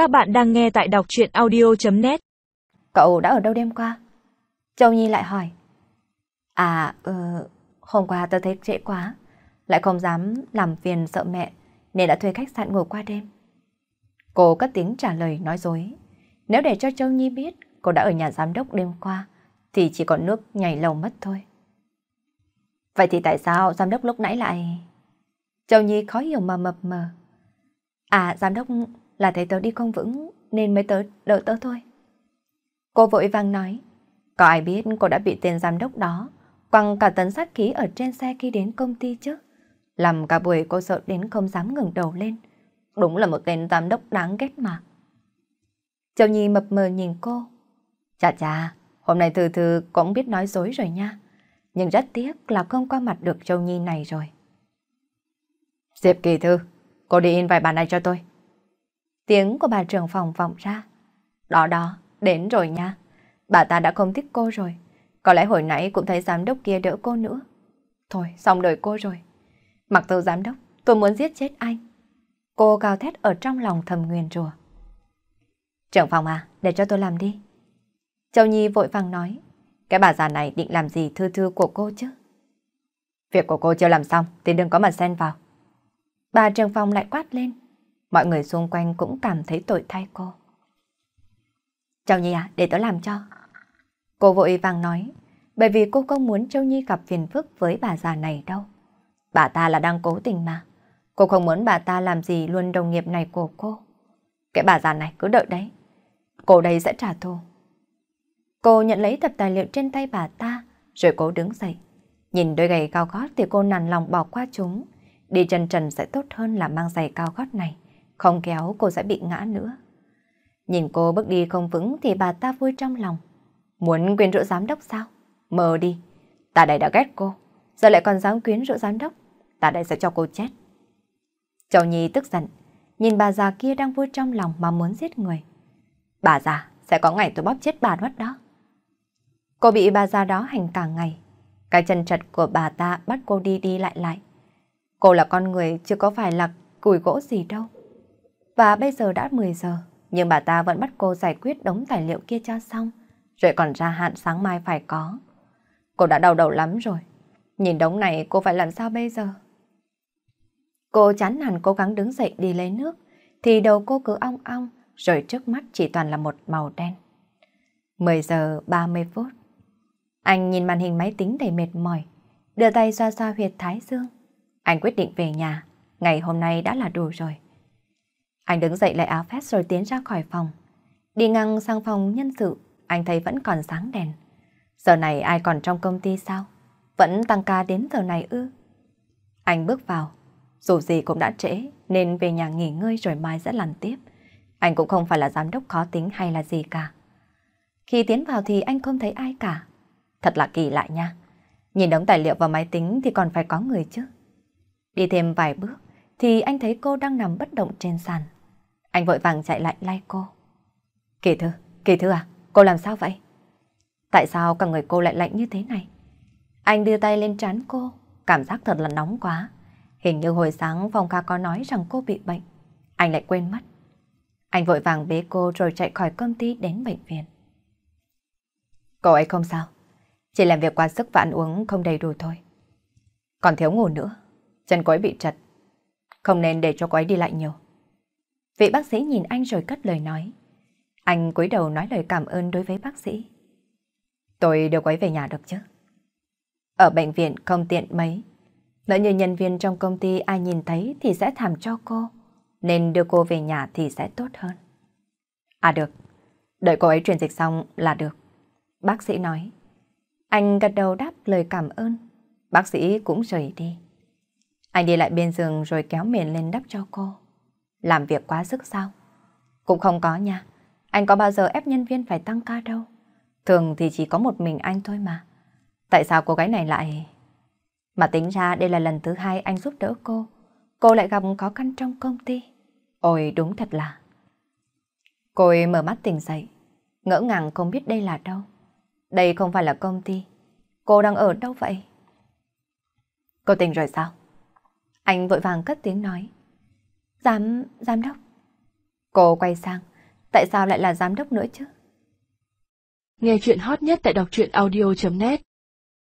Các bạn đang nghe tại đọc chuyện audio.net Cậu đã ở đâu đêm qua? Châu Nhi lại hỏi. À, ừ, hôm qua tôi thấy trễ quá, lại không dám làm phiền sợ mẹ, nên đã thuê khách sạn ngủ qua đêm. Cô cất tiếng trả lời nói dối. Nếu để cho Châu Nhi biết cô đã ở nhà giám đốc đêm qua, thì chỉ còn nước nhảy lầu mất thôi. Vậy thì tại sao giám đốc lúc nãy lại... Châu Nhi khó hiểu mà mập mờ. À, giám đốc là thấy tớ đi không vững nên mới tớ đỡ tớ thôi. Cô vội vàng nói, có ai biết cô đã bị tên giám đốc đó quăng cả tấn sát khí ở trên xe khi đến công ty chứ? Làm cả buổi cô sợ đến không dám ngừng đầu lên. Đúng là một tên giám đốc đáng ghét mà. Châu Nhi mập mờ nhìn cô. Chà chà, hôm nay Thư Thư cũng biết nói dối rồi nha. Nhưng rất tiếc là không qua mặt được Châu Nhi này rồi. Diệp Kỳ Thư, cô đi in vài bản này cho tôi. Tiếng của bà trưởng phòng vọng ra. Đó đó, đến rồi nha. Bà ta đã không thích cô rồi. Có lẽ hồi nãy cũng thấy giám đốc kia đỡ cô nữa. Thôi, xong đời cô rồi. Mặc dù giám đốc, tôi muốn giết chết anh. Cô cao thét ở trong lòng thầm nguyền rùa. Trưởng phòng à, để cho tôi làm đi. Châu Nhi vội vàng nói. Cái bà già này định làm gì thư thư của cô chứ? Việc của cô chưa làm xong thì đừng có mà xen vào. Bà trưởng phòng lại quát lên. Mọi người xung quanh cũng cảm thấy tội thay cô. Châu Nhi à, để tớ làm cho. Cô vội vàng nói, bởi vì cô không muốn Châu Nhi gặp phiền phức với bà già này đâu. Bà ta là đang cố tình mà. Cô không muốn bà ta làm gì luôn đồng nghiệp này của cô. Cái bà già này cứ đợi đấy. Cô đây sẽ trả thù. Cô nhận lấy tập tài liệu trên tay bà ta, rồi cố đứng dậy. Nhìn đôi giày cao gót thì cô nản lòng bỏ qua chúng. Đi chân trần sẽ tốt hơn là mang giày cao gót này. Không kéo cô sẽ bị ngã nữa. Nhìn cô bước đi không vững thì bà ta vui trong lòng. Muốn quyến rũ giám đốc sao? Mờ đi. Ta đây đã ghét cô. Giờ lại còn dám quyến rũ giám đốc. Ta đây sẽ cho cô chết. Châu Nhi tức giận. Nhìn bà già kia đang vui trong lòng mà muốn giết người. Bà già, sẽ có ngày tôi bóp chết bà mất đó. Cô bị bà già đó hành cả ngày. Cái chân trật của bà ta bắt cô đi đi lại lại. Cô là con người, chứ có phải là củi gỗ gì đâu. Và bây giờ đã 10 giờ, nhưng bà ta vẫn bắt cô giải quyết đống tài liệu kia cho xong, rồi còn ra hạn sáng mai phải có. Cô đã đau đầu lắm rồi. Nhìn đống này cô phải làm sao bây giờ? Cô chán hẳn cố gắng đứng dậy đi lấy nước, thì đầu cô cứ ong ong, rồi trước mắt chỉ toàn là một màu đen. 10 giờ 30 phút. Anh nhìn màn hình máy tính đầy mệt mỏi, đưa tay xoa xoa huyệt thái dương. Anh quyết định về nhà, ngày hôm nay đã là đủ rồi. Anh đứng dậy lại áo vest rồi tiến ra khỏi phòng. Đi ngang sang phòng nhân sự, anh thấy vẫn còn sáng đèn. Giờ này ai còn trong công ty sao? Vẫn tăng ca đến giờ này ư? Anh bước vào, dù gì cũng đã trễ nên về nhà nghỉ ngơi rồi mai sẽ làm tiếp. Anh cũng không phải là giám đốc khó tính hay là gì cả. Khi tiến vào thì anh không thấy ai cả. Thật là kỳ lạ nha. Nhìn đống tài liệu vào máy tính thì còn phải có người chứ. Đi thêm vài bước thì anh thấy cô đang nằm bất động trên sàn. Anh vội vàng chạy lại lay cô. Kỳ thư, kỳ thư à, cô làm sao vậy? Tại sao cả người cô lại lạnh như thế này? Anh đưa tay lên trán cô, cảm giác thật là nóng quá. Hình như hồi sáng Phong ca có nói rằng cô bị bệnh. Anh lại quên mất. Anh vội vàng bế cô rồi chạy khỏi công ty đến bệnh viện. Cô ấy không sao. Chỉ làm việc quá sức và ăn uống không đầy đủ thôi. Còn thiếu ngủ nữa. Chân cô ấy bị trật. Không nên để cho cô ấy đi lại nhiều. Vị bác sĩ nhìn anh rồi cất lời nói. Anh cúi đầu nói lời cảm ơn đối với bác sĩ. Tôi đưa quấy về nhà được chứ? Ở bệnh viện không tiện mấy. Lỡ như nhân viên trong công ty ai nhìn thấy thì sẽ thảm cho cô. Nên đưa cô về nhà thì sẽ tốt hơn. À được, đợi cô ấy truyền dịch xong là được. Bác sĩ nói. Anh gật đầu đáp lời cảm ơn. Bác sĩ cũng rời đi. Anh đi lại bên giường rồi kéo mền lên đắp cho cô. Làm việc quá sức sao? Cũng không có nha. Anh có bao giờ ép nhân viên phải tăng ca đâu. Thường thì chỉ có một mình anh thôi mà. Tại sao cô gái này lại... Mà tính ra đây là lần thứ hai anh giúp đỡ cô. Cô lại gặp khó khăn trong công ty. Ôi, đúng thật là... Cô ấy mở mắt tỉnh dậy. Ngỡ ngàng không biết đây là đâu. Đây không phải là công ty. Cô đang ở đâu vậy? Cô tỉnh rồi sao? Anh vội vàng cất tiếng nói. Giám, giám đốc. Cô quay sang, tại sao lại là giám đốc nữa chứ? Nghe chuyện hot nhất tại đọc truyện audio.net